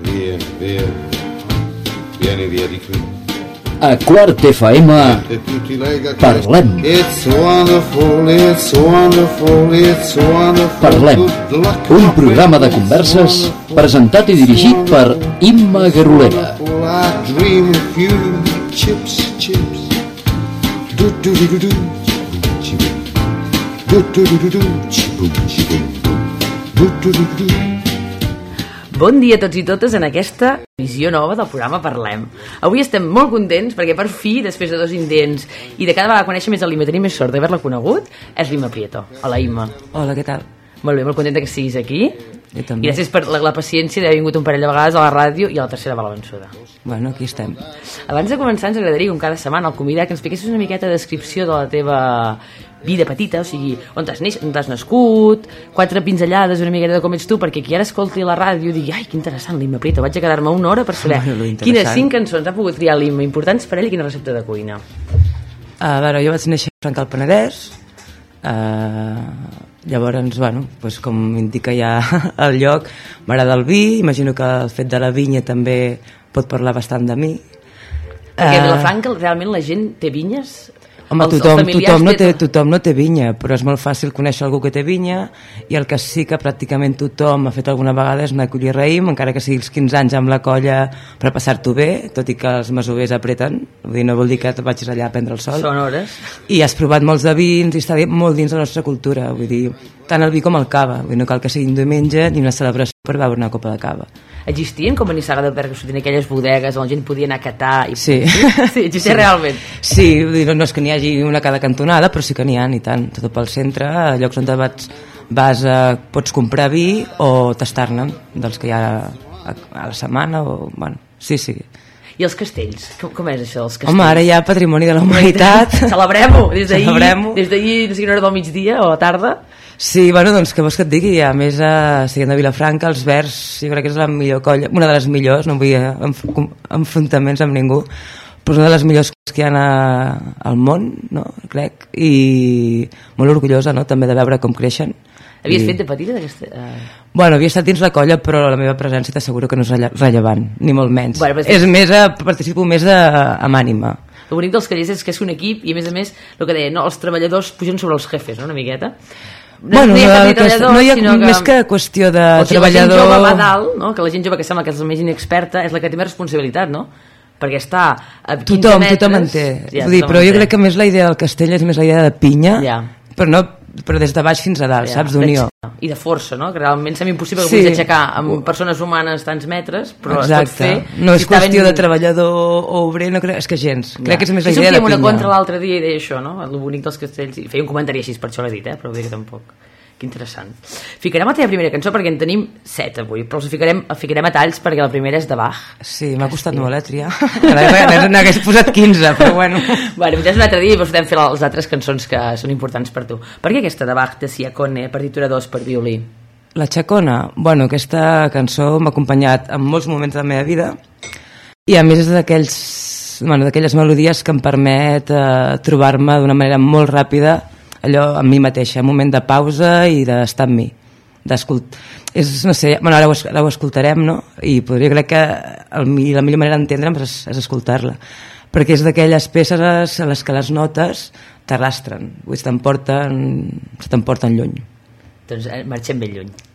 Via, via, vieni via di qui. A Quart FM E Parlem. It's wonderful, it's wonderful, it's wonderful. Parlem, un programa de converses presentat i dirigit per Imma Garolera. Chips, chips. Do do do do do. Do do do do do, chibum. Do do do do do. Bon dia a tots i totes en aquesta visió nova del programa Parlem. Avui estem molt contents perquè per fi, després de dos intents i de cada vegada conèixer més a tenir més sort d'haver-la conegut, és l'Imma Prieto. Hola, Imma. Hola, què tal? Molt bé, molt contenta que siguis aquí. Jo I també. gràcies per la, la paciència d'haver vingut un parell de vegades a la ràdio i a la tercera va la vençuda. Bueno, aquí estem. Abans de començar, ens agradaria, com cada setmana, al convidar que ens fiquessis una miqueta de descripció de la teva vida petita, o sigui, on has, neix, on has nascut, quatre pinzellades, una miqueta de com ets tu, perquè qui ara escolti la ràdio digui, ai, que interessant, l'Imma Prieto, vaig a quedar-me una hora per saber Bueno, quines cinc cançons ha pogut triar l'Imma importants per ell i quina recepta de cuina. A veure, jo vaig néixer a Franca al Penedès, uh, llavors, bueno, doncs com indica ja el lloc, m'agrada el vi, imagino que el fet de la vinya també pot parlar bastant de mi. Perquè a Eh, Vilafranca realment la gent té vinyes? Home, Els- els tothom, familiars tothom, no té, tenen- tothom no té vinya, però és molt fàcil conèixer algú que té vinya i el que sí que pràcticament tothom ha fet alguna vegada és anar a collir raïm, encara que sigui els 15 anys amb la colla per passar-t'ho bé, tot i que els masovers apreten, vull dir, no vol dir que et vagis allà a prendre el sol. Són hores. I has provat molts de vins i està molt dins de la nostra cultura, vull dir, tant el vi com el cava, vull dir, no cal que sigui un diumenge ni una celebració per beure una copa de cava. Existien com a Nissaga de Berga tenien aquelles bodegues on la gent podia anar a catar i... Sí. sí existia realment Sí, vull dir, no, no és que n'hi hagi una cada cantonada, però sí que n'hi ha, i tant. Tot pel centre, a llocs on vas, vas a, pots comprar vi o tastar-ne, dels que hi ha a, a la setmana, o, bueno, sí, sí. i els castells, com, com és això dels castells? Home, ara hi ha patrimoni de la humanitat. Celebrem-ho des d'ahir, Celebrem-ho. des d'ahir, no sé quina hora del migdia o a la tarda. Sí, bueno, doncs què vols que et digui? A més, a, siguent de Vilafranca, els Verds, jo crec que és la millor colla, una de les millors, no vull enf com- enfrontaments amb ningú, però és una de les millors que hi ha a, al món, no? crec, i molt orgullosa no? també de veure com creixen. Havies I- fet de petita d'aquesta... Uh... Bueno, havia estat dins la colla, però la meva presència t'asseguro que no és relle rellevant, ni molt menys. Bueno, però és- és més, a, participo més a, amb ànima. El bonic dels callers és que és un equip i a més a més, el que deia, no, els treballadors pugen sobre els jefes, no? una miqueta. No, bueno, no no, treballadors, no hi ha sinó que... més que qüestió de o sigui, treballador... la gent jove va dalt, no? que la gent jove que sembla que és la més inexperta és la que té més responsabilitat, no? Perquè està a 15 Tothom, metres... tothom en té. Ja, Vull dir, però jo crec que més la idea del castell és més la idea de pinya, Ja. però, no, però des de baix fins a dalt, Ja, saps, d'unió. I de força, no? Que realment sembla impossible que Sí. puguis aixecar amb persones humanes tants metres, però es pot Exacte. fer. No si és està qüestió ben- de treballador o obrer, no crec, és que gens. Crec que és més la idea de una pinya. contra l'altre dia i deia això, no? El bonic dels castells. I feia un comentari així, per això l'he dit, eh? Però dir que tampoc. Que interessant. Ficarem la teva primera cançó perquè en tenim set avui, però els ficarem, el ficarem a talls perquè la primera és de Bach. Sí, m'ha costat molt, eh, triar. N'hagués posat 15, però bueno. Bueno, ja és un altre dia i podem fer les altres cançons que són importants per tu. Per què aquesta de Bach, de Siacone, partitura 2 per violí? La Chacona, bueno, aquesta cançó m'ha acompanyat en molts moments de la meva vida i a més és d'aquells bueno, d'aquelles melodies que em permet eh, trobar-me d'una manera molt ràpida allò amb mi mateixa, un moment de pausa i d'estar amb mi. És, no sé, bueno, ara, ho, ara ho escoltarem, no? I podria crec que el, la millor manera d'entendre'm és, és escoltar-la perquè és d'aquelles peces a les que les notes t'arrastren, t'emporten se t'emporten lluny. Doncs eh, marxem ben lluny.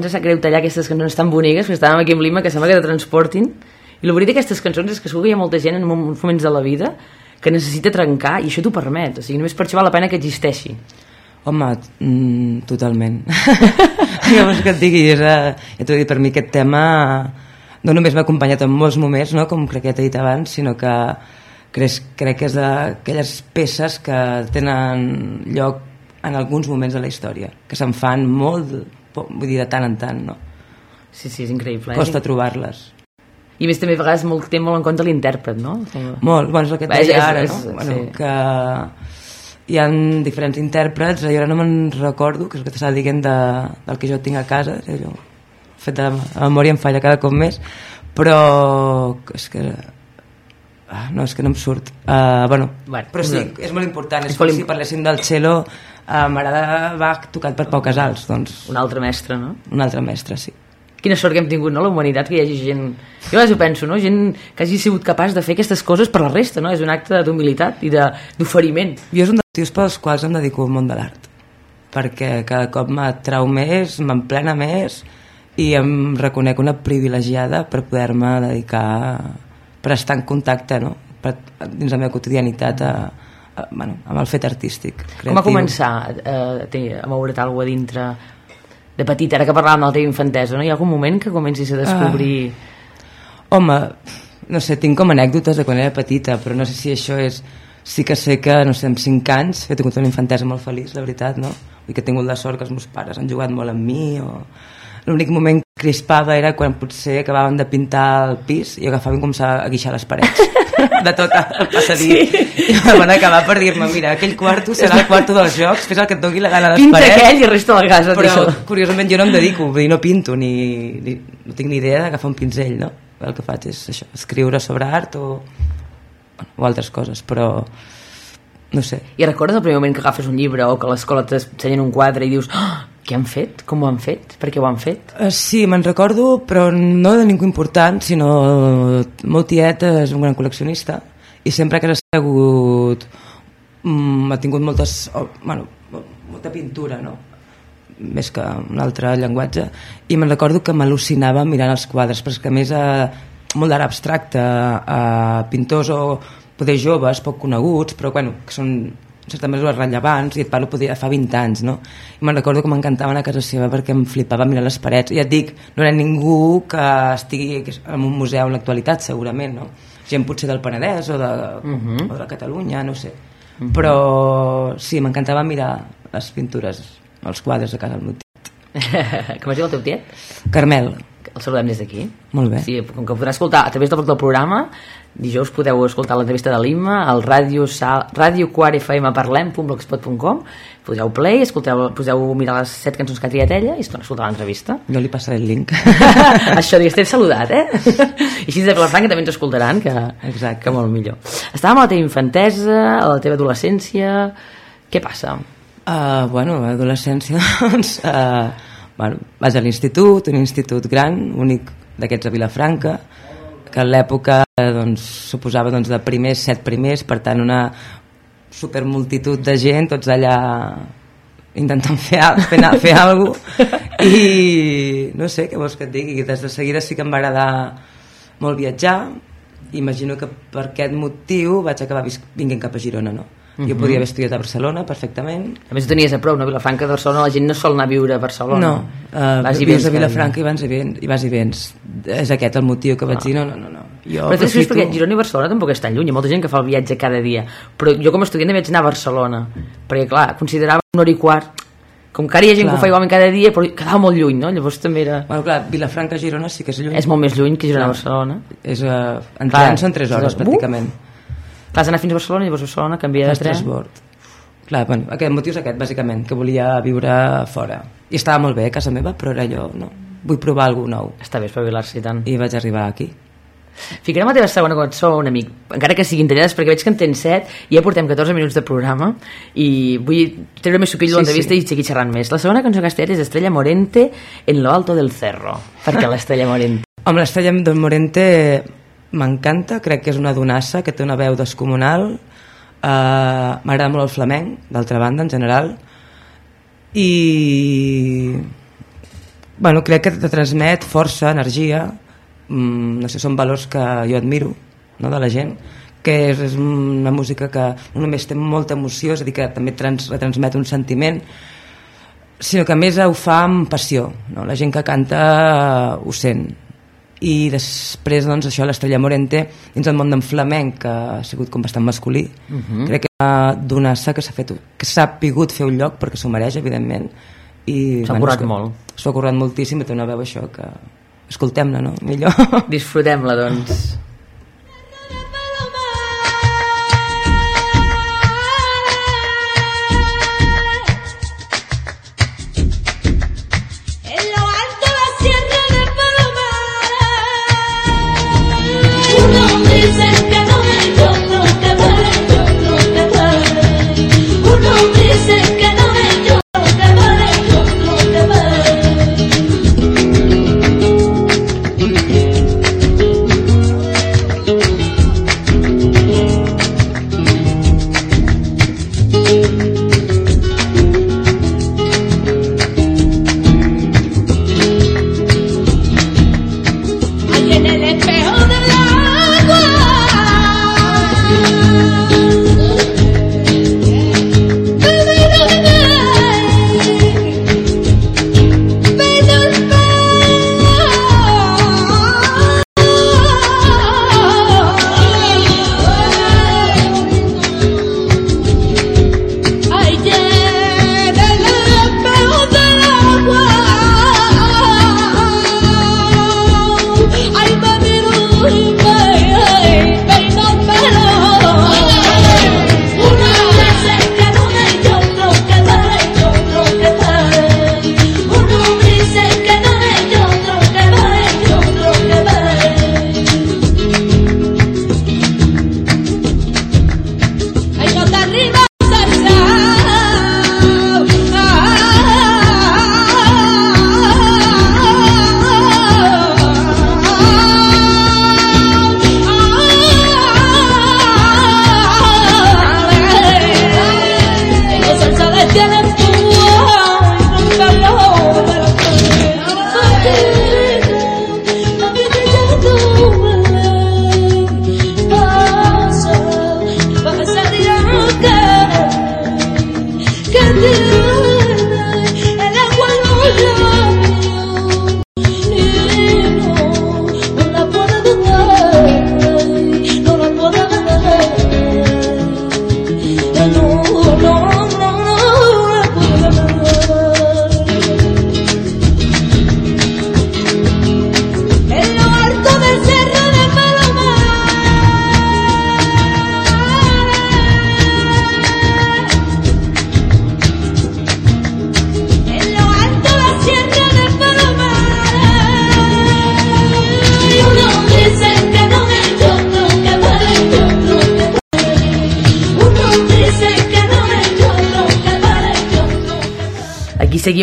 Ens sap greu tallar aquestes cançons tan boniques, que estàvem aquí amb Lima, que sembla que te transportin. I el bonic d'aquestes cançons és que segur que hi ha molta gent en moments de la vida que necessita trencar i això t'ho permet. O sigui, només per això val la pena que existeixi. Home, mm, totalment. Llavors que et digui, és, eh, ja t'ho he dit, per mi aquest tema no només m'ha acompanyat en molts moments, no, com crec que ja t'he dit abans, sinó que crec, crec que és d'aquelles peces que tenen lloc en alguns moments de la història, que se'n fan molt, vull dir, de tant en tant, no? Sí, sí, és increïble. Costa eh? trobar-les. I més també a vegades molt, té molt en compte l'intèrpret, no? Molt, bueno, és el que et deia és- ara, és- no? Bueno, sí. que hi ha diferents intèrprets, jo ara no me'n recordo, que és el que t'estava dient de, del que jo tinc a casa, és allò, fet de la memòria em falla cada cop més, però és que ah, no, és que no em surt uh, bueno, Bueno, però sí, és molt important és, És com si im- parléssim del cello uh, m'agrada Bach tocat per Pau Casals doncs Un altre mestre, no? un altre mestre, sí Quina sort que hem tingut, no?, la humanitat, que hi hagi gent... Jo a vegades ho penso, no?, gent que hagi sigut capaç de fer aquestes coses per la resta, no? És un acte d'humilitat i de- d'oferiment. Jo és un dels motius pels quals em dedico al món de l'art perquè cada cop m'atrau més, m'emplena més i em reconec una privilegiada per poder-me dedicar per estar en contacte no? per, dins la meva quotidianitat a, a, bueno, amb el fet artístic creatiu. Com va començar eh, a, te- a moure't alguna cosa dintre de petita, ara que parlàvem de la teva infantesa, no? Hi ha algun moment que comencis a descobrir... Home, no sé, tinc com anècdotes de quan era petita, però no sé si això és... Sí que sé que, no sé, amb 5 anys he tingut una infantesa molt feliç, la veritat, no? Vull que he tingut la sort que els meus pares han jugat molt amb mi o... L'únic moment que crispava era quan potser acabaven de pintar el pis i agafava i començava a guixar les parets de tot el passadís. Sí. I van acabar per dir-me, mira, aquell quarto serà el quarto dels jocs, fes el que et doni la gana a les Pinta parets. aquell i el resta la casa. Però, tio. curiosament, jo no em dedico, vull dir, no pinto, ni, ni no tinc ni idea d'agafar un pinzell, no? El que faig és això, escriure sobre art o, o altres coses, però no sé. I recordes el primer moment que agafes un llibre o que a l'escola t'ensenyen un quadre i dius oh, què han fet? Com ho han fet? Per què ho han fet? Uh, sí, me'n recordo, però no de ningú important, sinó molt tiet és un gran col·leccionista i sempre que ha hagut mm, ha tingut moltes bueno, molta pintura no? més que un altre llenguatge i me'n recordo que m'al·lucinava mirant els quadres perquè a més eh, molt d'art abstracte eh, pintors o poder joves, poc coneguts però bueno, que són certa mesura rellevants i et parlo poder de fa 20 anys no? i me'n recordo que m'encantaven a casa seva perquè em flipava mirar les parets i ja et dic, no era ningú que estigui en un museu en l'actualitat segurament no? gent potser del Penedès o de, uh -huh. o de Catalunya, no sé uh -huh. però sí, m'encantava mirar les pintures, els quadres de casa del meu tiet. Com es diu el teu tiet? Carmel, El saludem des d'aquí. Molt bé. Sí, com que podrà escoltar a través del, del programa, dijous podeu escoltar l'entrevista de l'Imma al ràdio, ràdio 4 FM parlem.blogspot.com poseu play, escolteu, poseu mirar les set cançons que ha triat ella i escoltar l'entrevista. jo li passaré el link. Això, digues, t'he saludat, eh? I així de Vilafranca també ens escoltaran, que, Exacte. que molt millor. Estàvem a la teva infantesa, a la teva adolescència... Què passa? Uh, bueno, a l'adolescència, doncs, uh, bueno, vaig a l'institut, un institut gran, únic d'aquests a Vilafranca, que en l'època doncs, suposava doncs, de primers, set primers, per tant una supermultitud de gent, tots allà intentant fer, fer, fer alguna cosa. I no sé què vols que et digui? Des de seguida sí que em va agradar molt viatjar. Imagino que per aquest motiu vaig acabar vinguent cap a Girona no? Jo podia haver estudiat a Barcelona perfectament A més, ho tenies a prou, no? Vilafranca de Barcelona, la gent no sol anar a viure a Barcelona. no, uh, Vas i vius vens a Vilafranca i vas i vens, i vas i vens és aquest el motiu que vaig dir no, no, no, no. jo Però després, aprofito- perquè Girona i Barcelona tampoc és tan lluny, hi ha molta gent que fa el viatge cada dia. Però jo com a estudiant vaig anar a Barcelona, perquè clar, considerava una hora i quart, com que ara hi ha gent Clar. que ho fa igualment cada dia, però quedava molt lluny, no? Llavors també era... Bueno, clar, Vilafranca-Girona sí que és lluny. És molt més lluny que Girona a Barcelona. És, uh, en Clar, tren són 3 hores, uh! Clar, has d'anar fins a Barcelona, llavors a Barcelona, canvia de tren. transbord. Clar, bueno, aquest motiu és aquest, bàsicament, que volia viure fora. I estava molt bé a casa meva, però era allò, no, vull provar alguna nou. Està bé espavilar-se i tant. I vaig arribar aquí. Ficarem la teva segona cançó, un amic, encara que siguin tallades, perquè veig que en tens 7 i ja portem 14 minuts de programa i vull treure més suquillo Sí, l'entrevista sí. i seguir xerrant més. La segona cançó que has triat és Estrella Morente en lo alto del cerro. Per què l'Estrella Morente? Amb l'estrella Morente m'encanta, crec que és una donassa que té una veu descomunal, uh, m'agrada molt el flamenc, d'altra banda, en general, i bueno, crec que te transmet força, energia, mm, no sé, són valors que jo admiro no, de la gent, que és, és una música que no només té molta emoció, és a dir, que també trans, retransmet un sentiment, sinó que a més ho fa amb passió. No? La gent que canta eh, ho sent. I després, doncs, això, l'Estrella Morente, dins del món d'en flamenc, que ha sigut com bastant masculí, uh -huh. crec que ha donar-se que s'ha fet que s'ha pogut fer un lloc perquè s'ho mereix, evidentment. i S'ha currat molt. S'ha currat moltíssim i té una veu això que... Escoltem-la, no? Millor. Disfrutem-la, doncs.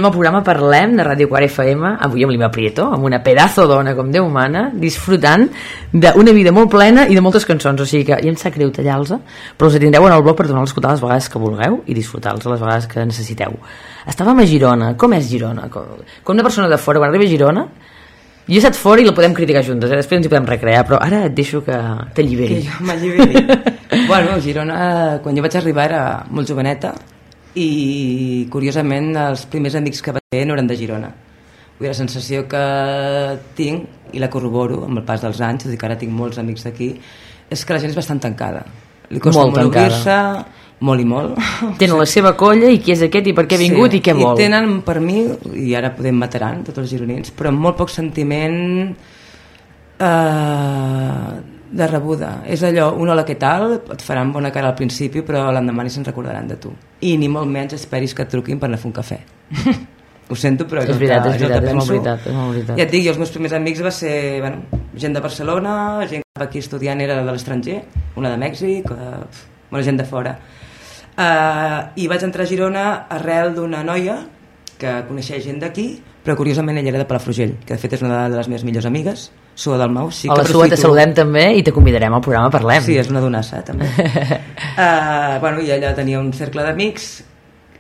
El programa Parlem de Ràdio 4 FM, avui amb l'Ima Prieto, amb una pedazo dona com Déu humana, disfrutant d'una vida molt plena i de moltes cançons, o sigui que ja em sap greu tallar-los, però els tindreu en el blog per donar-los a escoltar les vegades que vulgueu i disfrutar-los les vegades que necessiteu. Estàvem a Girona, com és Girona? Com, com una persona de fora, quan arriba a Girona, jo he estat fora i la podem criticar juntes, eh? després ens hi podem recrear, però ara et deixo que que t'alliberi. jo m'alliberi. bueno, Girona, quan jo vaig arribar era molt joveneta i curiosament els primers amics que vaig fer no eren de Girona. Vull dir, la sensació que tinc, i la corroboro amb el pas dels anys, és a dir, que ara tinc molts amics d'aquí, és que la gent és bastant tancada. Li costa Molt molt, obrir-se, molt i molt. Tenen la seva colla i qui és aquest i per què ha vingut i què vol. I tenen, per mi, i ara podem mataran tots els gironins, però amb molt poc sentiment eh, de rebuda. És allò, un hola, què tal? Et faran bona cara al principi, però l'endemà ni se'n recordaran de tu. I ni molt menys esperis que et truquin per anar a fer un cafè. Ho sento, però És veritat, és veritat, és molt veritat, és molt veritat. Ja et dic, els meus primers amics va ser bueno, gent de Barcelona, gent que aquí estudiant era de l'estranger, una de Mèxic, eh, bueno, gent de fora. Uh, I vaig entrar a Girona arrel d'una noia que coneixia gent d'aquí, però curiosament ella era de Palafrugell, que de fet és una de les meves millors amigues, Sua del Mau. Sí Hola, que Sua, te saludem també i te convidarem al programa Parlem. Sí, és una donassa, també. uh, bueno, i ella tenia un cercle d'amics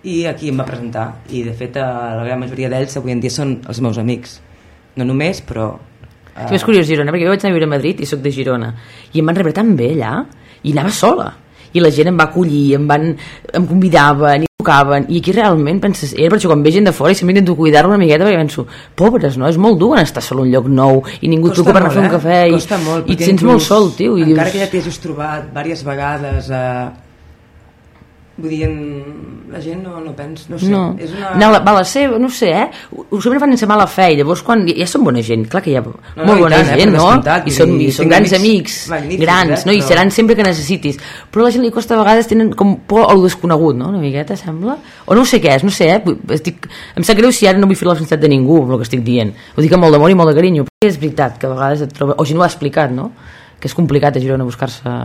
i aquí em va presentar i de fet eh, la gran majoria d'ells avui en dia són els meus amics no només però Uh... És curiós Girona, perquè jo vaig anar a viure a Madrid i sóc de Girona. I em van rebre tan bé allà, i anava sola. I la gent em va acollir, em, van, em convidaven, tocaven, i aquí realment penses, era per això quan ve gent de fora i sempre intento cuidar-lo una miqueta perquè penso, pobres, no? És molt dur en estar sol a un lloc nou i ningú et truca per anar a fer un cafè i, costa molt, i et sents molt sol, tio. I encara dius, que ja t'hi hagis trobat diverses vegades eh, vull dir la gent no, no pensa no sé, no, és una... no la, va la seva, no sé, eh? Ho, sempre fan sense mala fe, i llavors quan... Ja són bona gent, clar que hi ha no, molt i bona tant, eh, gent, per no? I són, i són grans amics amics, grans, eh, no? I però- seran sempre que necessitis. Però a la gent li costa a vegades, tenen com por a lo desconegut, no? Una miqueta, sembla? O no sé què és, no sé, eh? Estic... Em sap greu si ara no vull fer la felicitat de ningú, el que estic dient. Ho dic amb molt d'amor i molt de carinyo, però és veritat que a vegades et troba... O si no ho ha explicat, no? Que és complicat a Girona buscar-se...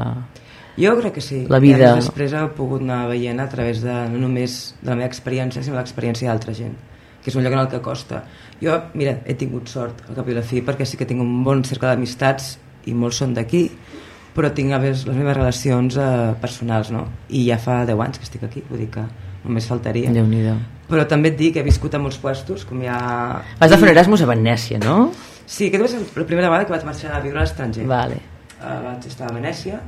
Jo crec que sí. La vida. I a més, després he pogut anar veient a través de, no només de la meva experiència, sinó de l'experiència d'altra gent, que és un lloc en el que costa. Jo, mira, he tingut sort al cap i la fi, perquè sí que tinc un bon cercle d'amistats i molts són d'aquí, però tinc les meves relacions eh, personals, no? I ja fa 10 anys que estic aquí, vull dir que només faltaria. déu nhi Però també et dic que he viscut a molts puestos, com ja... Vas de fer un Erasmus a Venècia, no? Sí, aquesta va ser la primera vegada que vaig marxar a viure a l'estranger. Vale. Uh, vaig estar a Venècia,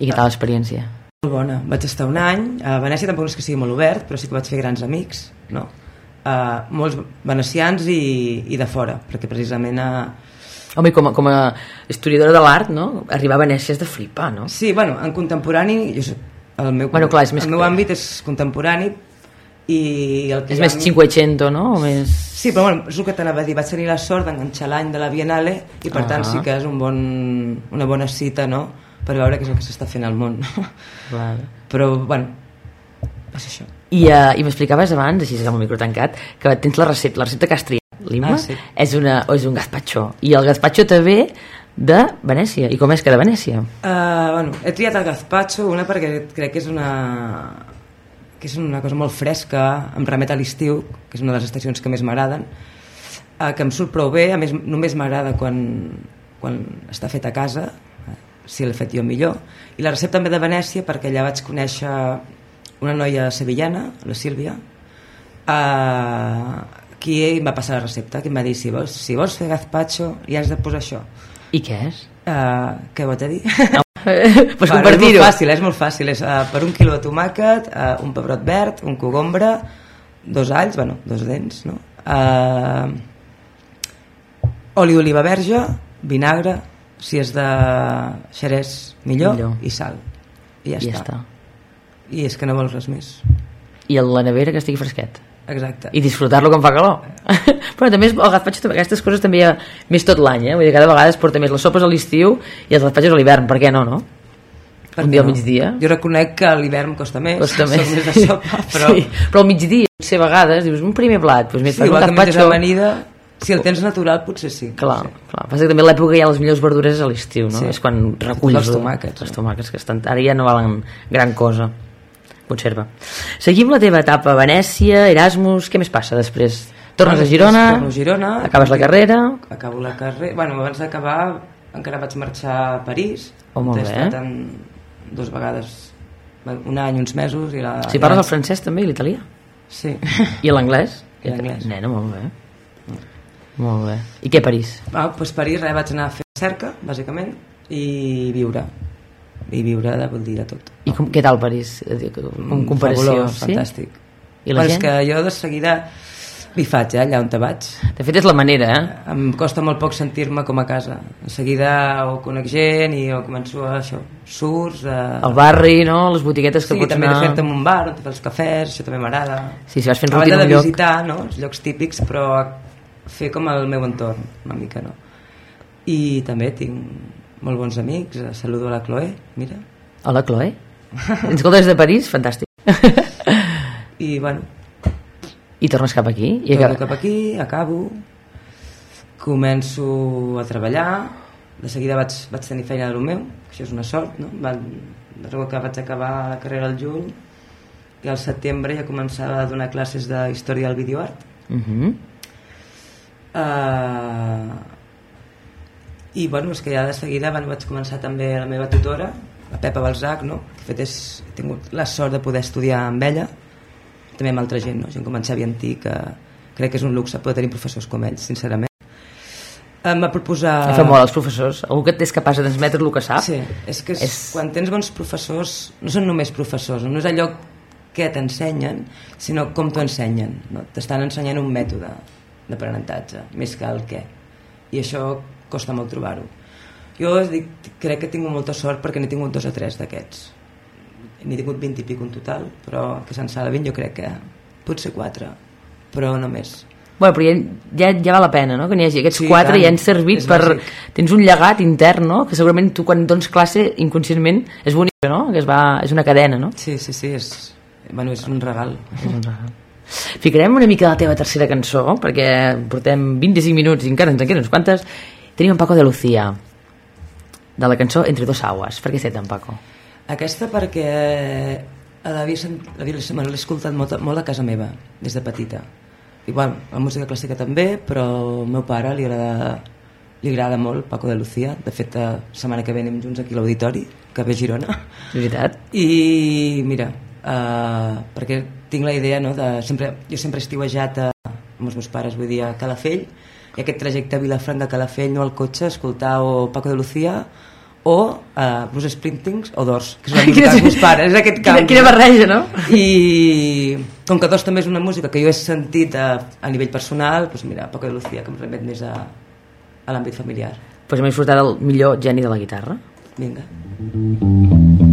I què tal l'experiència? Molt bona. Vaig estar un any. A Venècia tampoc no és que sigui molt obert, però sí que vaig fer grans amics, no? Uh, molts venecians i, i de fora, perquè precisament... Uh... Home, com a, com a historiadora de l'art, no? Arribar a Venècia és de flipar, no? Sí, bueno, en contemporani... Jo, el meu, Bueno, clar, és més el meu que- àmbit és contemporani i el que És més 500, no? O més... Sí, però bueno, és el que t'anava a dir. Vaig tenir la sort d'enganxar l'any de la Biennale i per Ah. tant sí que és un bon, una bona cita, no?, per veure què és el que s'està fent al món. Vale. però, bueno, és això. I, uh, i m'explicaves abans, així és amb el micro tancat, que tens la recepta, la recepta que has triat. L'Imma Ah, sí. és, una, és un gazpacho. I el gazpacho també de Venècia. I com és que de Venècia? Uh, bueno, he triat el gazpacho, una perquè crec que és una que és una cosa molt fresca, em remet a l'estiu, que és una de les estacions que més m'agraden, uh, que em surt prou bé, a més només m'agrada quan, quan està fet a casa, eh, si l'he fet jo millor, i la recepta també de Venècia perquè allà vaig conèixer una noia sevillana, la Sílvia, uh, qui em va passar la recepta, que em va dir si vols, si vols fer gazpacho hi has de posar això. I què és? Uh, què te dir? Pots Bueno, és compartir-ho. molt fàcil, és molt fàcil. És uh, per un quilo de tomàquet, uh, un pebrot verd, un cogombre, dos alls, bueno, dos dents, no? Uh, oli d'oliva verge, vinagre, si és de xerès millor, Millor. i sal. I ja, I ja està. està. I és que no vols res més. I a la nevera que estigui fresquet. Exacte. i disfrutar-lo quan fa calor però també el gazpacho, també- aquestes coses també hi ha més tot l'any, eh? vull dir, cada vegada es porta més les sopes a l'estiu i els gazpachos a l'hivern, per què no, no? Per un dia al no? migdia Jo reconec que a l'hivern costa més. costa més, més de sopa, però... sí. però al migdia, potser a vegades dius, un primer plat doncs Sí, sí, un igual que menges gazpacho amanida, si el tens natural potser sí. clar, potser. clar, passa que també l'època hi ha les millors verdures a l'estiu, no? Sí. és quan reculls Els tomàquets, els tomàquets que estan, ara ja no valen gran cosa conserva. Seguim la teva etapa a Venècia, Erasmus, què més passa després? Tornes a Girona, torno a Girona, acabes la carrera, acabo la carrera... Bueno, abans d'acabar encara vaig marxar a París. Oh, molt He bé. estat en dues vegades, un any, uns mesos... I la, si parles el francès també i l'italià. Sí. I l'anglès? I l'anglès. Nena, molt bé. Molt bé. I què, París? Ah, doncs París res, vaig anar a fer cerca, bàsicament, i viure. I viure de, vol dir de tot. I com, què tal París? Eh, Com comparació? Fabulós, sí? fantàstic. I la Bueno, gent? És que jo de seguida m'hi faig, eh, allà on te vaig. De fet, és la manera, eh? Em costa molt poc sentir-me com a casa. En seguida o conec gent i o començo a això, surts... A... El barri, no? Les botiguetes que sí, pots també anar... de fer-te en un bar on te fas els cafès, això també m'agrada. Sí, si vas fent rutina en de un lloc... visitar no, els llocs típics, però fer com el meu entorn, una mica, no? I també tinc molt bons amics, eh, saludo a la Chloé, mira, Hola, Chloe. Ens escoltes de París? Fantàstic. i bueno, I tornes cap aquí? I torno acaba... cap aquí, acabo, començo a treballar, de seguida vaig, vaig tenir feina del meu, això és una sort, no? Va, recordo que vaig acabar la carrera al juny i al setembre ja començava a donar classes de història del videoart. Uh -huh. Uh, i bueno, és que ja de seguida bueno, vaig començar també la meva tutora la Pepa Balzac no? de fet és, he tingut la sort de poder estudiar amb ella també amb altra gent, no? gent com en Xavi Antí, que crec que és un luxe poder tenir professors com ells, sincerament. Em va proposar... Fa molt els professors. Algú que és capaç de transmetre el que sap. Sí, és que és, És- quan tens bons professors, no són només professors, no és allò que t'ensenyen, sinó com t'ho ensenyen. No? T'estan ensenyant un mètode d'aprenentatge, més que el què. I això costa molt trobar-ho. Jo dic, crec que he tingut molta sort perquè n'he tingut dos o tres d'aquests. N'he tingut 20 i pico en total, però que se'n salvin jo crec que potser quatre, però no més. Bueno, però ja, ja, ja val la pena, no?, que n'hi hagi aquests Sí, quatre tant. i han servit És per... bàsic. Tens un llegat intern, no?, que segurament tu quan dones classe inconscientment és bonic, no?, que es va... és una cadena, no? Sí, sí, sí, és, bueno, és un regal. Ficarem una mica la teva tercera cançó, perquè portem 25 minuts i encara ens en queden uns quantes. Tenim en Paco de Lucía, de la cançó Entre dos aguas. Per què set en Paco? Aquesta perquè bueno, l'he escoltat molt, molt a casa meva, des de petita. I, bueno, la música clàssica també, però al meu pare li agrada, li agrada molt Paco de Lucía. De fet, la setmana que ve anem junts aquí a l'auditori, que ve a Girona. És veritat? I mira, uh, perquè tinc la idea, no, de sempre, jo sempre he estiuejat a, amb els meus pares, vull dir, a Calafell, i aquest trajecte a Vilafranca, Calafell, no al cotxe, escoltar o Paco de Lucía o uh, Bruce Springsteen o Dors, que música dels meus pares, és aquest Quina, canvi. quina barreja, no? I com que Dors també és una música que jo he sentit a, a nivell personal, doncs mira, Paco de Lucía, que em remet més a, a l'àmbit familiar. Pues hem disfrutat del millor geni de la guitarra. Vinga. Quina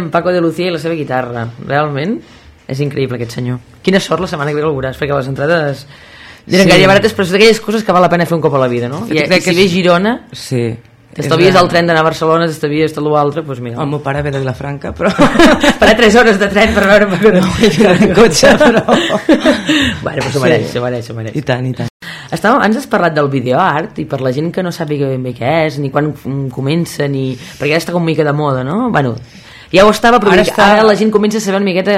en Paco de Lucía i la seva guitarra. Realment és increïble aquest senyor. Quina sort la setmana que ve el veuràs, perquè les entrades eren Sí. gaire barates, però són d'aquelles coses que val la pena fer un cop a la vida, no? I, i si ve Girona, Sí. t'estavies És el tren d'anar a Barcelona, t'estavies tot l'altre, doncs mira. El meu pare ve de Vilafranca, però... Farà 3 hores de tren per veure Paco de Lucía. en cotxe, però... bueno, però s'ho mereix, s'ho mereix, s'ho mereix. I tant, i tant. Estava, abans has parlat del videoart i per la gent que no sàpiga ben bé què és, ni quan comença, ni... perquè ara està com mica de moda, no? Bueno, ja ho estava, però Ara ara, està- ara la gent comença a saber una miqueta...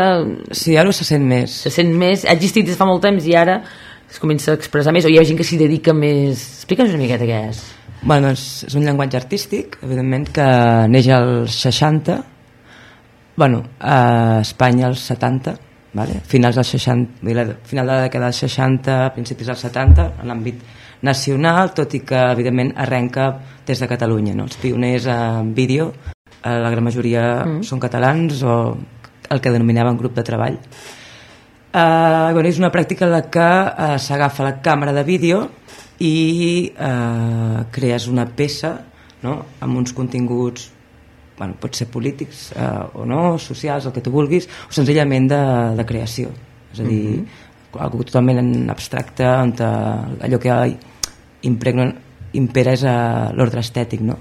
Sí, ara se sent més. Se sent més... Ha existit des de fa molt temps i ara es comença a expressar més, o hi ha gent que s'hi dedica més... Explica'ns una miqueta què és. Bueno, és, és un llenguatge artístic, evidentment, que neix als 60, bueno, a Espanya als 70, vale? finals dels 60, vull dir, la, final de la dècada dels 60, principis dels 70, en l'àmbit nacional, tot i que, evidentment, arrenca des de Catalunya. No? Els pioners en vídeo, eh, la gran majoria mm. són catalans o el que denominaven grup de treball. Uh, bueno, és una pràctica en la que uh, s'agafa la càmera de vídeo i uh, crees una peça no? amb uns continguts bueno, pot ser polítics uh, o no, socials, el que tu vulguis o senzillament de, de creació és a dir, mm -hmm. algo totalment abstracte on allò que impregna, impera és uh, l'ordre estètic no?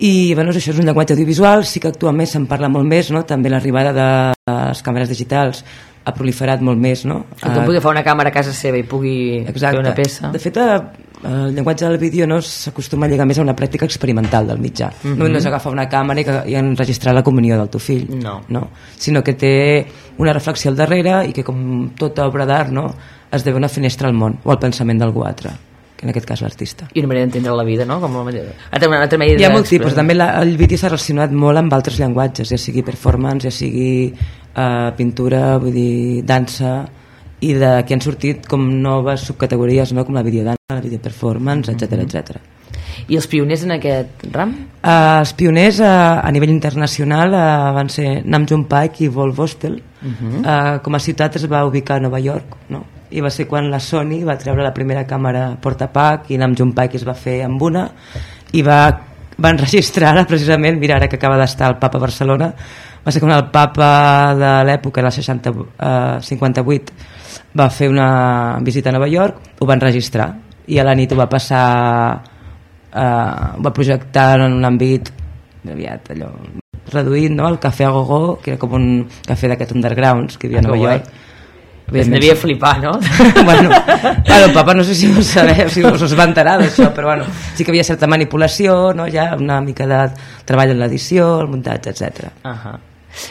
I bueno, això és un llenguatge audiovisual sí que actualment se'n parla molt més no? també l'arribada de les càmeres digitals ha proliferat molt més no? Que tothom Eh, pugui fer una càmera a casa seva i pugui Exacte. fer una peça. De fet, el llenguatge del vídeo no s'acostuma a lligar més a una pràctica experimental del mitjà. Mm -hmm. no, és agafar una càmera i, que, i enregistrar la comunió del teu fill. No. no. Sinó que té una reflexió al darrere i que, com tota obra d'art, no, es deu una finestra al món o al pensament d'algú altre, que en aquest cas l'artista. I una manera d'entendre la vida, no? Com la manera... Una altra manera Hi ha molts tipus. També la, el vídeo s'ha relacionat molt amb altres llenguatges, ja sigui performance, ja sigui eh, pintura, vull dir, dansa, i d'aquí han sortit com noves subcategories, no? com la videodansa, la videoperformance, etc etc. I els pioners en aquest ram? Uh, els pioners uh, a nivell internacional uh, van ser Namjoon Paik i Vol Vostel. Uh -huh. uh, com a ciutat es va ubicar a Nova York, no? I va ser quan la Sony va treure la primera càmera portapac i Namjoon Paik es va fer amb una i va, van registrar ara precisament, mira ara que acaba d'estar el papa a Barcelona va ser quan el papa de l'època del 60, uh, 58 va fer una visita a Nova York ho van registrar i a la nit ho va passar eh, va projectar en un àmbit aviat allò reduït, no? el Cafè a Gogó, que era com un cafè d'aquests undergrounds que hi havia a Ah, que Nova. York. Es devia flipar, no? bueno, bueno, el papa no sé si ho sabeu, si us es va enterar d'això, però bueno, sí que havia certa manipulació, no? ja una mica de treball en l'edició, el muntatge, etc. Uh -huh.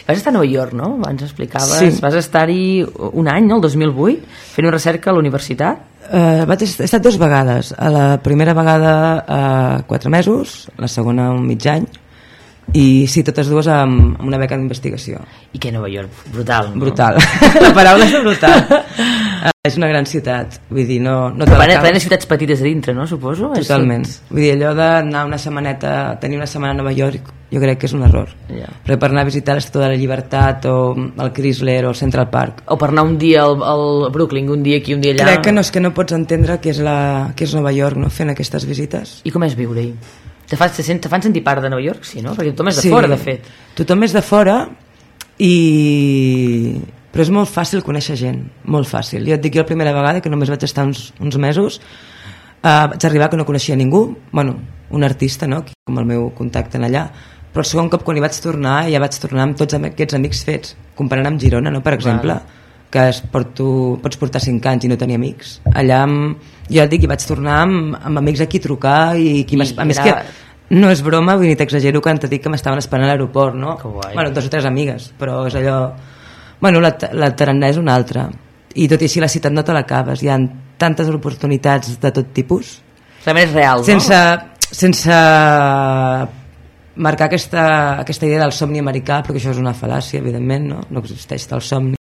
Vas estar a Nova York, no? Abans explicaves. Sí. Vas estar-hi un any, no? El 2008, fent una recerca a la universitat. Uh, vaig est- he estat dues vegades. A la primera vegada uh, quatre mesos, la segona un mig any, i sí, totes dues amb, amb una beca d'investigació. I que Nova York, brutal. No? Brutal. La paraula és brutal. Uh, és una gran ciutat, vull dir, no, no te Però la cal- ciutats petites a dintre, no? Suposo. Totalment. tot- Vull dir, allò d'anar una setmaneta, tenir una setmana a Nova York, jo crec que és un error. Ja. Perquè per anar a visitar l'Estatua de la Llibertat o el Chrysler o el Central Park, O per anar un dia al, al Brooklyn, un dia aquí, un dia allà. crec que no és que no pots entendre què és, la, què és Nova York no? fent aquestes visites. I com és viure-hi? Te, fa, te, sent, te fan sentir part de Nova York, sí, no? Perquè tothom és de fora, de fet. Tothom és de fora i... però és molt fàcil conèixer gent, molt fàcil. Jo et dic, jo la primera vegada, que només vaig estar uns, uns mesos, uh, vaig arribar que no coneixia ningú, bueno, un artista, no?, com el meu contacte en allà, però el segon cop quan hi vaig tornar, ja vaig tornar amb tots aquests amics fets, comparant amb Girona, no?, per exemple, que es porto, pots portar 5 anys i no tenir amics. Allà, amb, jo et dic, hi vaig tornar amb, amb amics a qui trucar i qui I a més que no és broma, vull dir, t'exagero quan t'he dit que m'estaven esperant a l'aeroport, no? Que guai. Bueno, dos o tres amigues, però és allò... Bueno, la, la tarannà és una altra. I tot i així la ciutat no te l'acabes. Hi ha tantes oportunitats de tot tipus. Realment és real, Sense, no? sense marcar aquesta, aquesta idea del somni americà, perquè això és una fal·làcia, evidentment, no, no existeix tal somni.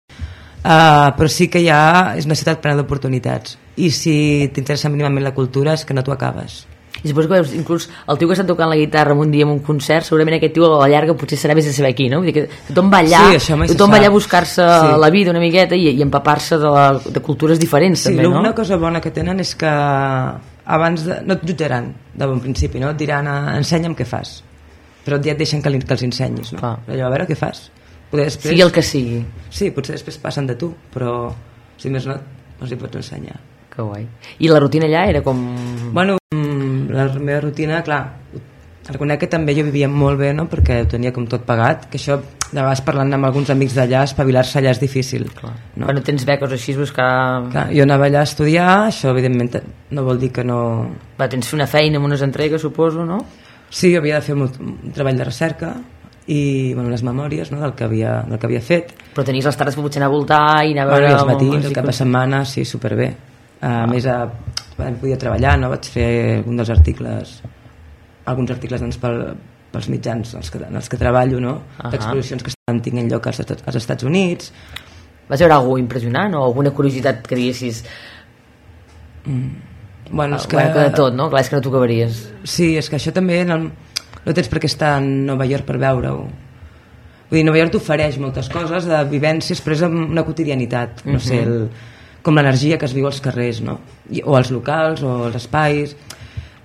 Uh, però sí que hi ha, és una ciutat plena d'oportunitats. I si t'interessa mínimament la cultura és que no t'ho acabes. I suposo que veus, inclús el tio que està tocant la guitarra un dia en un concert, segurament aquest tio a la llarga potser serà més de saber qui, no? Vull dir que tothom va allà, Sí, tothom va allà a buscar-se Sí. la vida una miqueta i, i empapar-se de, la, de cultures diferents, Sí, també, no? una cosa bona que tenen és que abans de, no et jutjaran de bon principi, no? Et diran, eh, ensenya'm què fas. però un dia et deixen que, li, que els ensenyis, no? Clar. Allò, a veure què fas. Poder després... Sigui el que sigui. Sí, potser després passen de tu, però si més no, els hi pots ensenyar. Que guai. I la rutina allà era com... Bueno, mm, la meva rutina, clar, reconec que també jo vivia molt bé, no?, perquè ho tenia com tot pagat, que això, de vegades parlant amb alguns amics d'allà, espavilar-se allà és difícil. Clar. No? Quan no tens beques així, buscar... Clar, jo anava allà a estudiar, això evidentment no vol dir que no... Va, tens fer una feina amb unes entregues, suposo, no? Sí, jo havia de fer un treball de recerca i bueno, les memòries no, del, que havia, del que havia fet. Però tenies les tardes potser anar a voltar i anar a Bueno, veure... i els matins, el cap de setmana, sí, superbé. A més, a, podia treballar, no? vaig fer un dels articles, alguns articles doncs, pel, pels mitjans en els que, en els que treballo, no? Ahà. d'exposicions que estan tinguent lloc als, als Estats Units. Vas veure alguna impressionant o alguna curiositat que diguessis Bueno, és que... Ah, Bueno, que de tot, no? Clar, és que no t'ho acabaries. Sí, és que això també no, no tens per què estar a Nova York per veure-ho. Vull dir, Nova York t'ofereix moltes coses de vivències, però és una quotidianitat, no sé, el, com l'energia que es viu als carrers, no? I, o als locals, o als espais.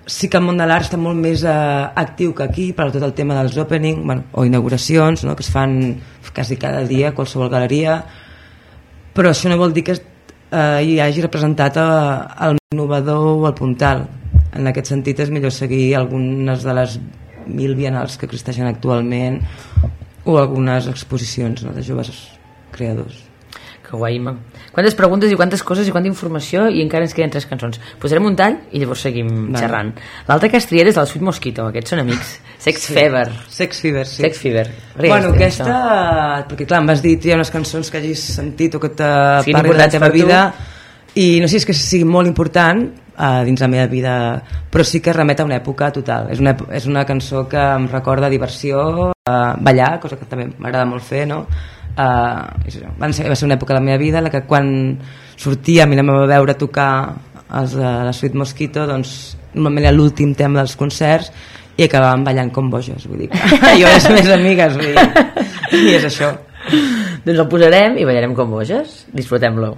Sí que el món de l'art està molt més eh, actiu que aquí per tot el tema dels opening bueno, o inauguracions, no? que es fan quasi cada dia a qualsevol galeria, però això no vol dir que eh, hi hagi representat eh, el innovador o el puntal. En aquest sentit és millor seguir algunes de les mil bienals que existeixen actualment o algunes exposicions no, de joves creadors. Que guai, Imma. Quantes preguntes i quantes coses i quanta informació i encara ens queden tres cançons. Posarem un tall i llavors seguim Vale. xerrant. L'altra que has triat és del Sweet Mosquito, aquests són amics. Sex Fever. Sex Fever, sí. Sex Fever. Què Bueno, aquesta, això? perquè clar, em vas dir tria unes cançons que hagis sentit o que te Siguin parlin de la teva per tu. I no sé si és que sigui molt important uh, dins la meva vida, però sí que remet a una època total. És una, és una cançó que em recorda diversió, uh, ballar, cosa que també m'agrada molt fer, no? Això. va, ser, va ser una època de la meva vida en la que quan sortíem i anàvem a veure tocar els de la Sweet Mosquito, doncs normalment era l'últim tema dels concerts i acabàvem ballant com bojos, vull dir jo les meves amigues, vull dir, i és això. Doncs el posarem i ballarem com boges. Disfrutem-lo.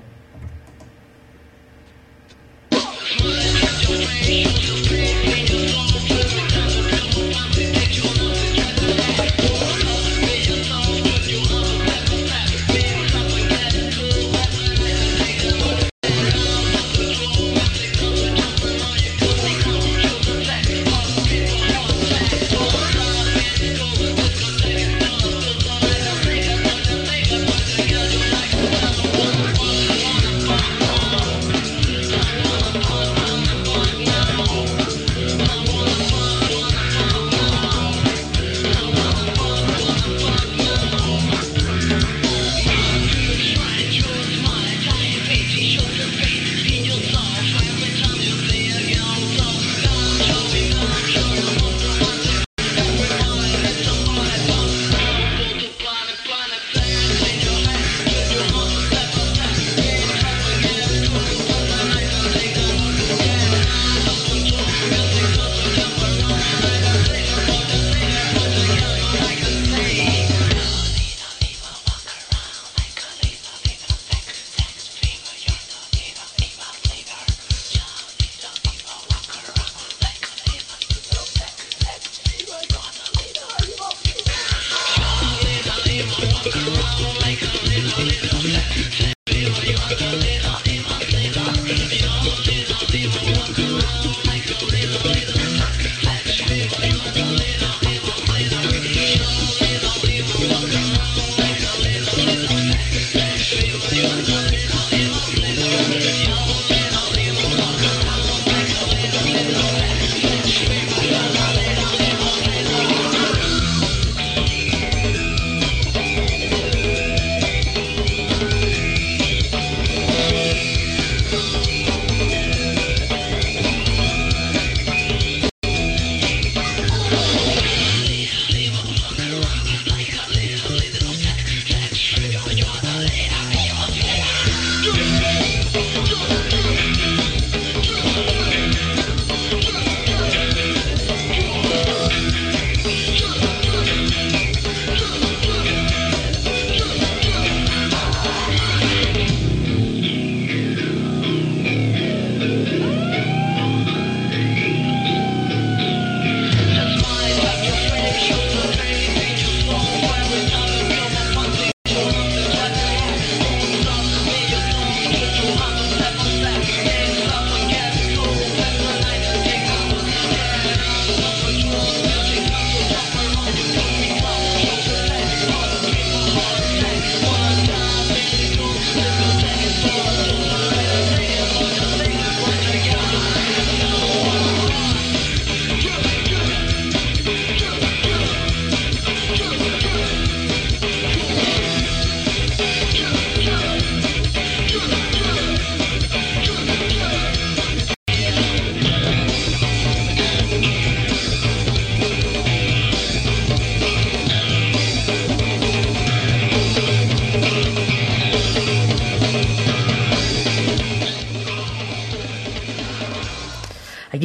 Yeah.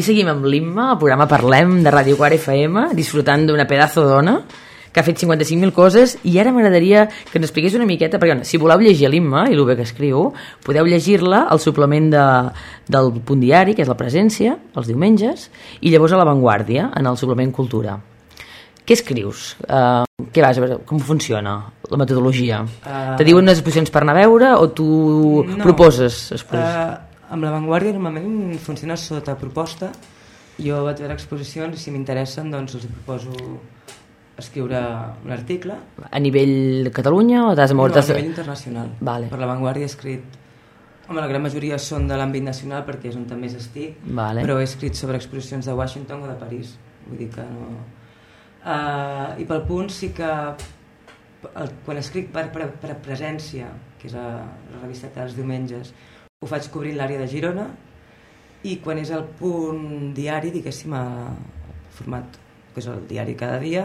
Aquí seguim amb l'Imma, el programa Parlem de Ràdio 4 FM, disfrutant d'una pedazo dona que ha fet 55.000 coses i ara m'agradaria que ens expliqués una miqueta, perquè bueno, si voleu llegir l'Imma i el bé que escriu, podeu llegir-la al suplement de, del punt diari, que és la presència, els diumenges, i llavors a l'avantguàrdia, en el suplement cultura. Què escrius? Uh, què vas a veure? Com funciona la metodologia? Uh, Te diuen unes exposicions per anar a veure o tu No. proposes exposicions? Uh, amb l'avantguàrdia normalment funciona sota proposta. Jo vaig veure exposicions i si m'interessen doncs els proposo escriure un article. A nivell Catalunya o t'has de No, a nivell internacional. Vale. Per l'avantguàrdia he escrit... Home, la gran majoria són de l'àmbit nacional perquè és on també estic, Vale. però he escrit sobre exposicions de Washington o de París. Vull dir que no... Uh, I pel punt sí que el, quan escric per, per, per presència, que és la, la revista dels diumenges, ho faig cobrint l'àrea de Girona i quan és el punt diari, diguéssim, a format que és el diari cada dia,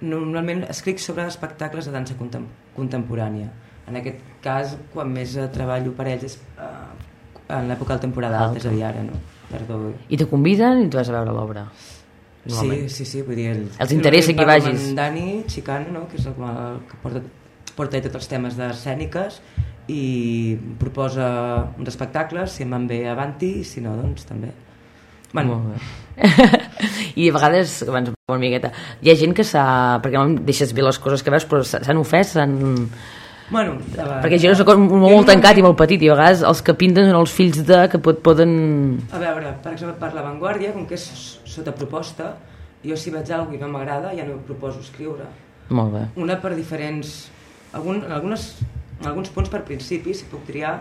normalment escric sobre espectacles de dansa contem contemporània. En aquest cas, quan més eh, treballo per ells és eh, en l'època de temporada alta, és a dir, ara, no? Tardor. I te conviden i tu vas a veure l'obra. Sí, sí, sí, vull dir... El, Els interessa que hi vagis. En Dani Chicano, no? que és el, el que porta, porta tots els temes d'escèniques i proposa uns espectacles, si em van bé avanti, i si no, doncs també. Bueno, Molt bé. I a vegades, abans una miqueta, hi ha gent que s'ha... perquè no em deixes bé les coses que veus, però s'ha- s'han ofès, s'han... bueno Perquè un cos molt, molt tancat i molt petit, i a vegades els que pinten són els fills de... que pot, poden... A veure, per exemple, per l'avantguàrdia, com que és sota proposta, jo si veig alguna que no m'agrada ja no proposo escriure. Molt bé. Una per diferents... Algun, en, algunes, en alguns punts per principi, si puc triar,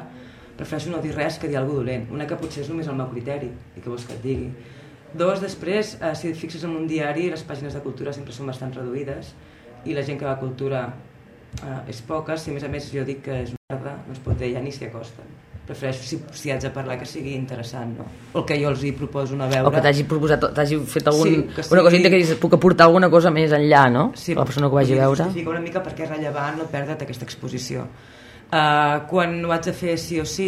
prefereixo no dir res que dir alguna dolent. Una que potser és només el meu criteri i que vols que et digui. Dos, després, eh, si et fixes en un diari, les pàgines de cultura sempre són bastant reduïdes i la gent que va a cultura eh, és poca. Si a més a més jo dic que és merda, no es pot dir ja ni s'hi acosten. Prefereixo, si, si haig de parlar, que sigui interessant, no? O que jo els hi proposo una veure. O que t'hagi proposat, t'hagi fet algun, Sí, que una sigui- cosita que dius, puc aportar alguna cosa més enllà, no? Sí, la persona que ho vagi a veure. Justifica una mica perquè és rellevant no perdre't aquesta exposició. Uh, quan ho haig de fer sí o sí,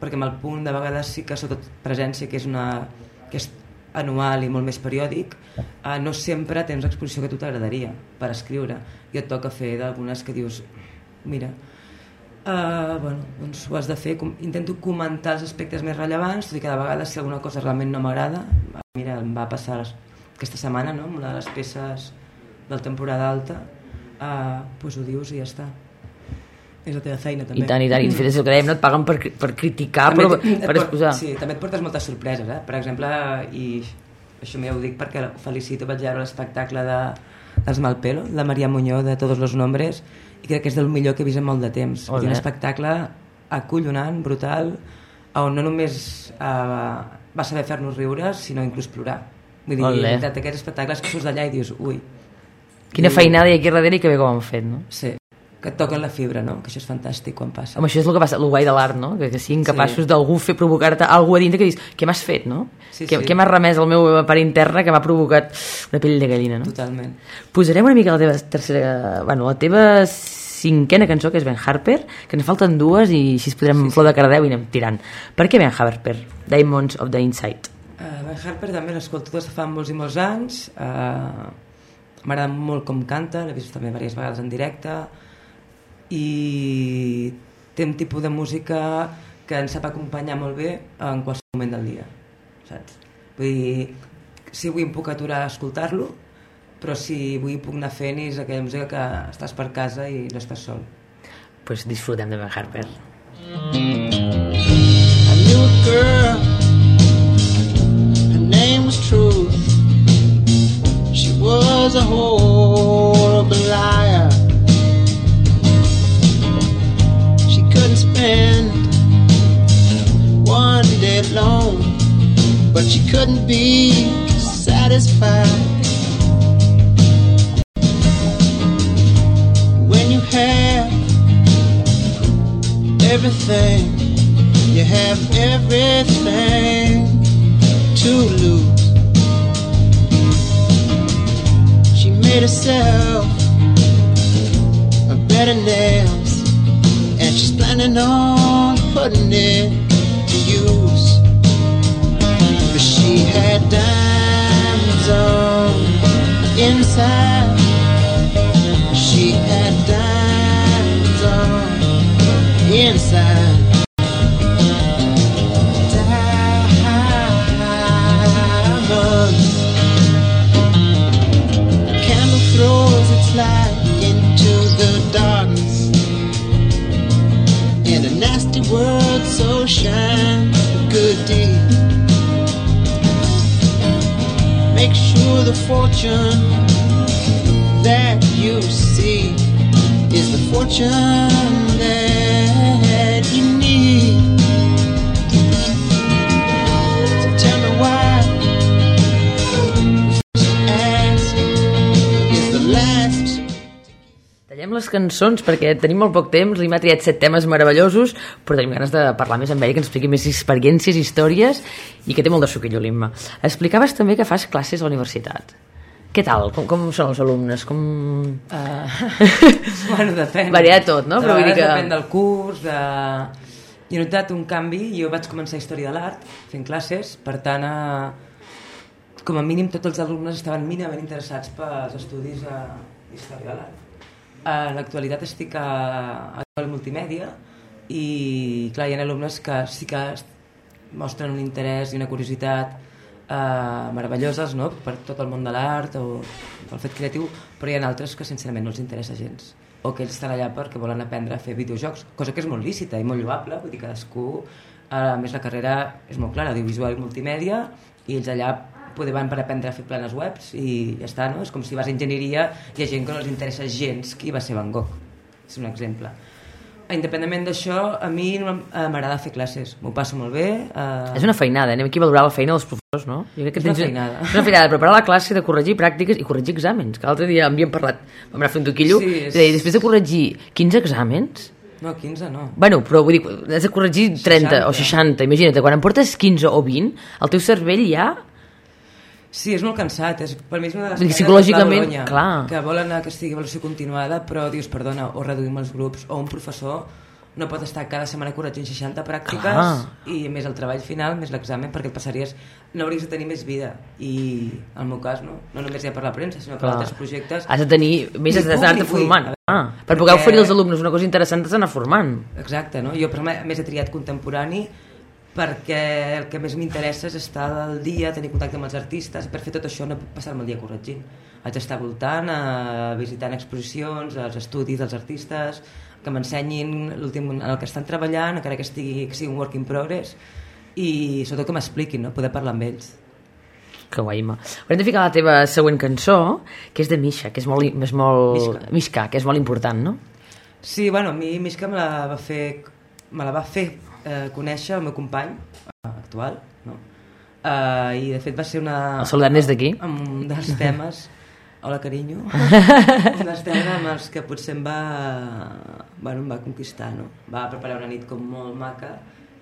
perquè amb el punt de vegades sí que sota presència, que és, una, que és anual i molt més periòdic, uh, no sempre tens l'exposició que a tu t'agradaria per escriure. I et toca fer d'algunes que dius, mira, uh, bueno, doncs ho has de fer. Com, intento comentar els aspectes més rellevants, tot i que de vegades si alguna cosa realment no m'agrada, mira, em va passar aquesta setmana, no?, amb una de les peces del temporada alta, uh, doncs ho dius i ja està. És la teva feina, també. I tant, i tant, i de fet és el que dèiem, no et paguen per, per criticar, També però per por- exposar. Sí, també et portes moltes sorpreses, eh? Per exemple, i això ja ho dic perquè felicito, vaig veure l'espectacle de, dels Malpelo, de Maria Muñoz, de Todos los Nombres, i crec que és del millor que he vist en molt de temps. Ole. Un espectacle acollonant, brutal, on no només eh, va saber fer-nos riure, sinó inclús plorar. Vull dir, Ole. d'aquests espectacles que surts d'allà i dius, ui, Quina feinada hi ha aquí darrere i que bé com han fet, no? sí, que et toquen la fibra, no? Que això és fantàstic quan passa. Home, això és el que passa, el guai de l'art, no? Que, que siguin Sí. capaços d'algú fer provocar-te alguna a dintre que dius, què m'has fet, no? Sí, què sí. què m'ha remès al meu part interna que m'ha provocat una pell de gallina, no? Totalment. Posarem una mica la teva tercera... Bueno, la teva cinquena cançó, que és Ben Harper, que ens falten dues i si es podrem sí, flor de cardeu i anem tirant. Per què Ben Harper? Diamonds of the Inside. Uh, Ben Harper també l'escolto des de fa molts i molts anys. Uh, M'agrada molt com canta, l'he vist també diverses vegades en directe i té un tipus de música que ens sap acompanyar molt bé en qualsevol moment del dia, saps? Vull dir, si vull em puc aturar a escoltar-lo, però si vull puc anar fent és aquella música que estàs per casa i no estàs sol. Pues disfrutem de Ben Harper. I knew a girl, her name was Truth. She was a horrible couldn't one day alone, but she couldn't be satisfied. When you have everything, you have everything to lose. She made herself a of nails, and she's planning on putting it to use. But she had diamonds on inside. She had diamonds on inside. Fortune that you see is the fortune that you need. So tell me why is the last Tallem les cançons perquè tenim molt poc temps, li m'ha triat set temes meravellosos, però tenim ganes de parlar més amb ell, que ens expliqui més experiències, històries, i que té molt de suquillo l'Imma. Explicaves també que fas classes a la universitat. Què tal? Com, com són els alumnes? Com... Uh, bueno, depèn. Varia de tot, no? De Però vull dir que- Depèn del curs, de... Jo he notat un canvi, jo vaig començar Història de l'Art fent classes, per tant, eh, com a mínim tots els alumnes estaven mínimament interessats pels estudis a Història de l'Art. En l'actualitat estic a, a el multimèdia i, clar, hi ha alumnes que sí que mostren un interès i una curiositat eh, meravelloses no? per tot el món de l'art o pel fet creatiu, però hi ha altres que sincerament no els interessa gens o que ells estan allà perquè volen aprendre a fer videojocs, cosa que és molt lícita i molt lloable, vull dir, cadascú, eh, a més la carrera és molt clara, audiovisual i multimèdia, i ells allà poder van per aprendre a fer planes webs i ja està, no? És com si vas a enginyeria i hi ha gent que no els interessa gens qui va ser Van Gogh, és un exemple. Independentment d'això, a mi eh, m'agrada fer classes, m'ho passo molt bé. Eh... És una feinada, anem aquí a valorar la feina dels professors, no? Jo crec que És una feinada. És una feinada de preparar la classe, de corregir pràctiques i corregir exàmens, que l'altre dia en havíem parlat, vam anar fer un toquillo, Sí, és- deia, després de corregir 15 exàmens, No, 15 no. Bueno, però vull dir, has de corregir 30 o 60, imagina't, quan em portes 15 o 20, el teu cervell ja... Sí, és molt cansat. És, per mi és una de les cares psicològicament, de clar. Que volen que estigui avaluació continuada, però dius, perdona, o reduïm els grups, o un professor no pot estar cada setmana corregint 60 pràctiques Clar. i més el treball final, més l'examen, perquè et passaries... No hauries de tenir més vida. I, en el meu cas, no. No només ja per la premsa, sinó per Clar. altres projectes. Has de tenir... Més has d'anar-te vull. formant. Ah, per poder perquè- oferir als alumnes una cosa interessant has d'anar formant. Exacte, no? Jo per més he triat contemporani perquè el que més m'interessa és estar al dia, tenir contacte amb els artistes, per fer tot això no puc passar-me el dia corregint. Haig d'estar voltant, eh, visitant exposicions, els estudis dels artistes, que m'ensenyin l'últim en el que estan treballant, encara que, estigui, que sigui un work in progress, i sobretot que m'expliquin, no? poder parlar amb ells. Que guai, ma. Haurem de ficar la teva següent cançó, que és de Misha, que és molt... És molt... Mishka. Mishka, que és molt important, no? Sí, bueno, a mi Mishka me la va fer, me la va fer eh, conèixer el meu company eh, actual, no? Eh, I de fet va ser una... El saludat n'és d'aquí. amb un dels temes hola carinyo un dels temes amb els que potser em va bueno, em va conquistar no? va preparar una nit com molt maca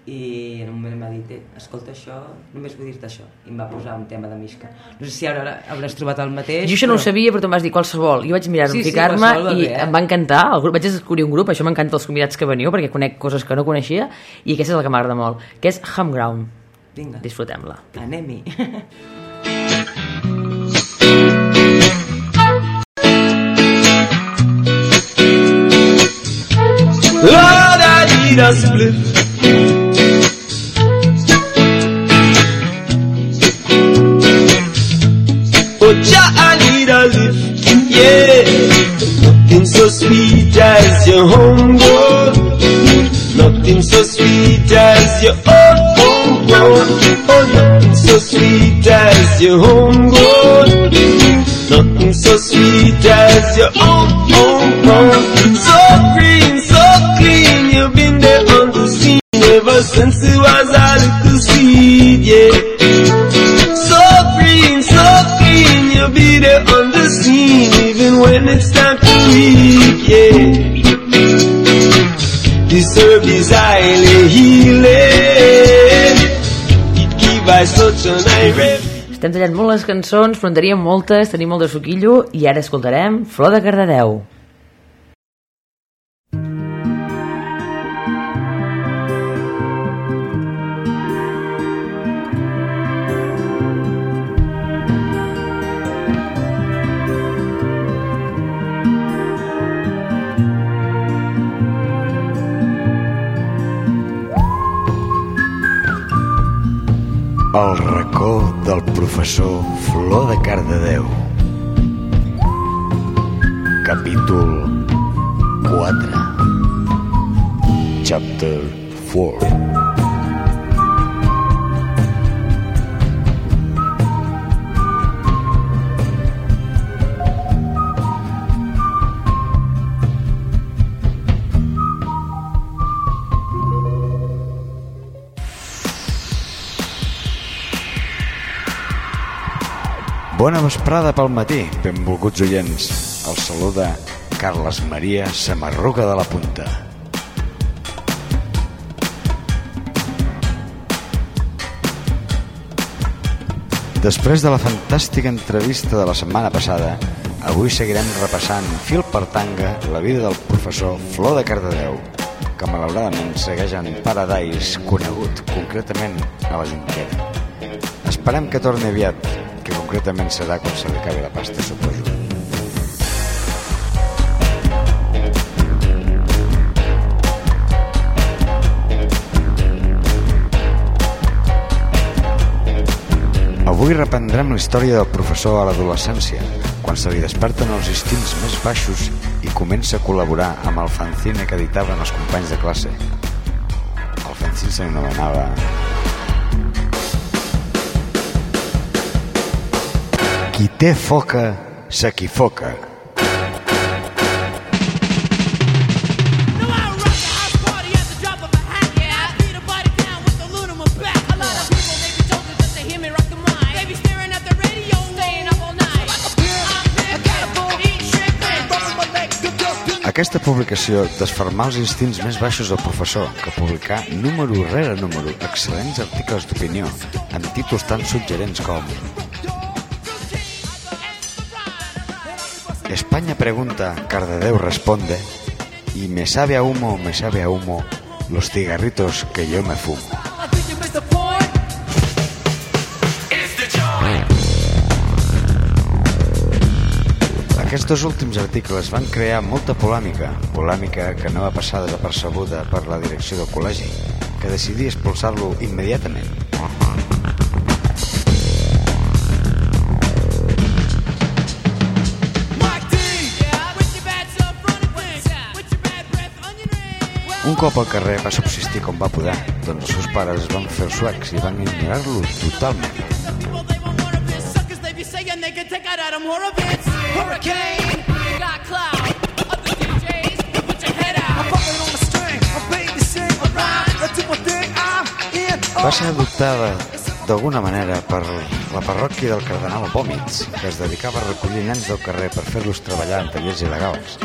i en un moment em va dir "Té, escolta això, només vull dir-te això i em va posar un tema de Mishka no sé si haurà, hauràs trobat el mateix Jo això no ho però- sabia, però tu em vas dir qualsevol. Jo vaig mirar-ho, Sí, sí, ficar-me va i bé, eh? em va encantar. El grup, vaig descobrir un grup, això m'encanta dels convidats que veniu, perquè conec coses que no coneixia, i aquesta és la que m'agrada molt, que és Home Ground. vinga, Disfrutem-la. anem-hi Lord, I need a split. So sweet as your homegrown. Nothing so sweet as your own homegrown. Oh, nothing so sweet as your homegrown. Nothing so sweet as your own homegrown. So green, so clean, you've been there on the scene ever since it was a little seed, yeah. Yeah. Is highly healing. It gives by such an irate. Estem tallant molt les cançons, teníem moltes, tenim molt de suquillo, i ara escoltarem Flor de Cardedeu. El racó del professor Flor de Cardedeu. Capítol 4. Chapter 4. Bona vesprada pel matí, benvolguts oients. El saluda Carles Maria Samarruga de la Punta. Després de la fantàstica entrevista de la setmana passada, avui seguirem repassant fil per tanga la vida del professor Flor de Cardedeu, que malauradament segueix en Paradise, conegut concretament a la Junquera. Esperem que torni aviat, concretament serà quan se li acabi la pasta, suposo. Avui reprendrem la història del professor a l'adolescència, quan se li desperten els instints més baixos i comença a col·laborar amb el fanzine que editaven els companys de classe. El fanzine s'anomenava Qui té foca, s'equifoca. No, I rock the house party at the drop of a hat. Yeah, I beat a body down with the loot on my back. A lot of people they be chosen just to hear me rock the mic. They be staring at the radio, staying up all night. I'm pimpin', eat shrimp, Aquesta publicació desfermà els instints més baixos del professor, que publicà número rere número excel·lents articles d'opinió, amb títols tan suggerents com España pregunta, Cardedeu responde y me sabe a humo, me sabe a humo los cigarritos que yo me fumo. Aquests últims articles van crear molta polèmica, polèmica que no va passar desapercebuda per la direcció del col·legi, que decidí expulsar-lo immediatament. Un cop al carrer va subsistir com va poder, doncs els seus pares es van fer suecs i van ignorar-lo totalment. Va ser adoptada d'alguna manera per la parròquia del cardenal Vòmits, que es dedicava a recollir nens del carrer per fer-los treballar en tallers il·legals,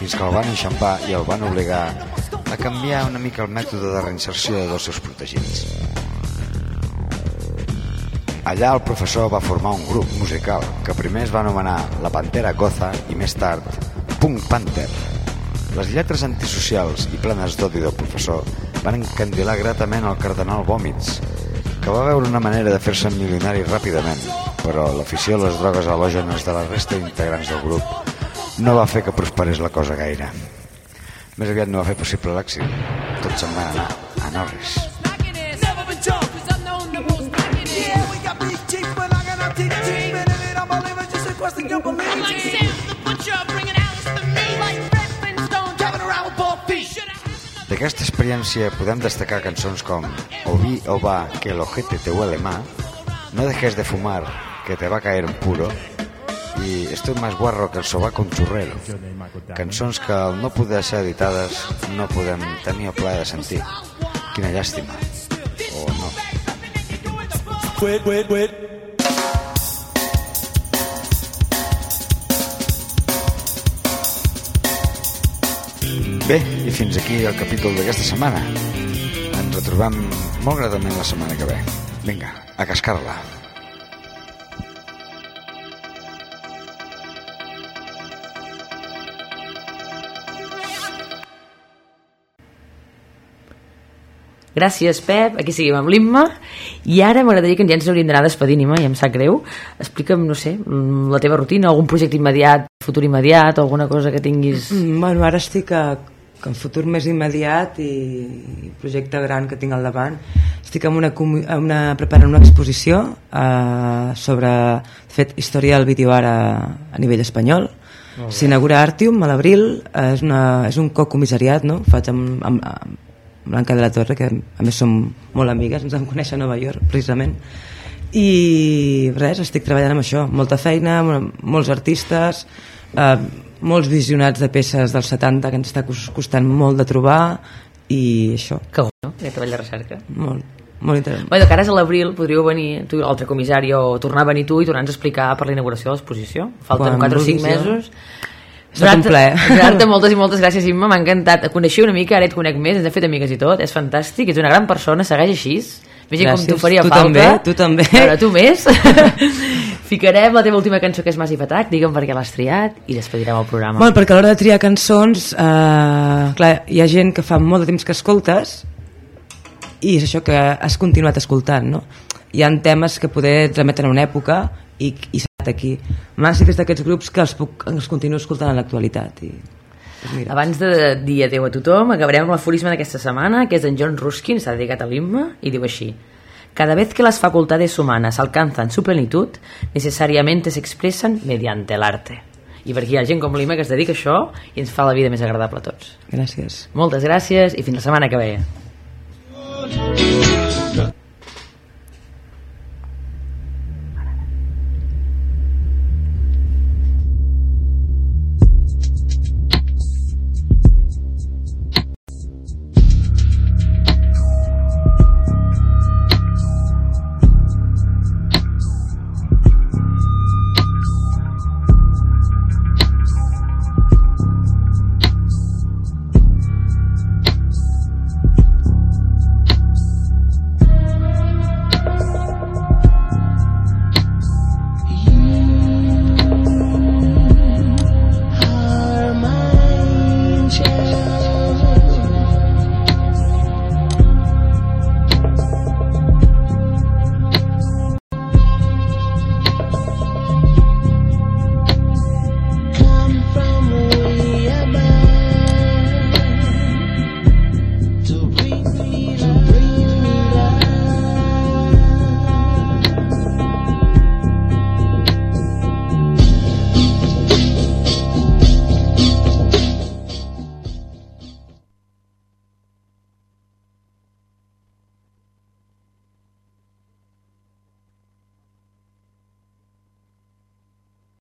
fins que el van enxampar i el van obligar a canviar una mica el mètode de reinserció dels seus protegits. Allà el professor va formar un grup musical que primer es va anomenar La Pantera Goza i més tard Punk Panther. Les lletres antisocials i plenes d'odi del professor van encandilar gratament el cardenal Vòmits, que va veure una manera de fer-se milionari ràpidament, però l'afició a les drogues halògenes de la resta d'integrants del grup no va fer que prosperés la cosa gaire. Més aviat no va fer possible l'èxit. Tots se'n van anar a Norris. D'aquesta experiència podem destacar cançons com Oví o va que el ojete te huele más, No dejes de fumar que te va a caer un puro i Estoy más guarro que el sobaco un churrero. Cançons que al no poder ser editades no podem tenir el plaer de sentir. Quina llàstima. O no. Quit, quit, quit. Bé, i fins aquí el capítol d'aquesta setmana. Ens retrobam molt gradament la setmana que ve. Vinga, a cascar-la. Gràcies, Pep. Aquí seguim amb l'Imma. I ara m'agradaria que ja ens hauríem d'anar despedint, Imma, i em sap greu. Explica'm, no sé, mm, la teva rutina, algun projecte immediat, futur immediat, o alguna cosa que tinguis... Mm, Bueno, ara estic a que en futur més immediat i projecte gran que tinc al davant estic en una, en una, preparant una exposició eh, sobre de fet història del vídeo ara a nivell espanyol s'inaugura Artium a l'abril eh, és, una, és un co-comissariat no? Ho faig amb, amb, amb Blanca de la Torre que a més som molt amigues ens vam conèixer a Nova York precisament i res, estic treballant amb això molta feina, mol- molts artistes eh, molts visionats de peces dels 70 que ens està cos- costant molt de trobar i això, Que bueno, aquest treball de recerca. molt, molt interessant Bueno, que ara és a l'abril, podríeu venir tu, l'altre comissari o tornar a venir tu i tornar-nos a explicar per la inauguració de l'exposició. Falten Quan 4 o 5 vulguis, jo. Serà un plaer. Donar-te moltes i moltes gràcies, Imma, m'ha encantat. Et coneixia una mica, ara et conec més, ens hem fet amigues i tot, és fantàstic, ets una gran persona, segueix així. Veig com t'ho faria Tu falta. també, tu també. Però tu més. Ficarem la teva última cançó, que és Mas i Patac, digue'm per què l'has triat i despedirem el programa. Bueno, perquè a l'hora de triar cançons, eh, clar, hi ha gent que fa molt de temps que escoltes i és això que has continuat escoltant, no? Hi ha temes que poder et remeten a una època i, i aquí. M'ha sigut d'aquests grups que els, puc, els continuo escoltant en l'actualitat. I, doncs mira. Abans de dir adeu a tothom, acabarem amb l'aforisme d'aquesta setmana, que és d'en John Ruskin, s'ha dedicat a l'himne, i diu així. Cada vez que las facultades humanas alcanzan su plenitud, necesariamente se expresan mediante el arte. I per aquí hi ha gent com l'Ima que es dedica a això i ens fa la vida més agradable a tots. Gràcies. Moltes gràcies i fins la setmana que ve.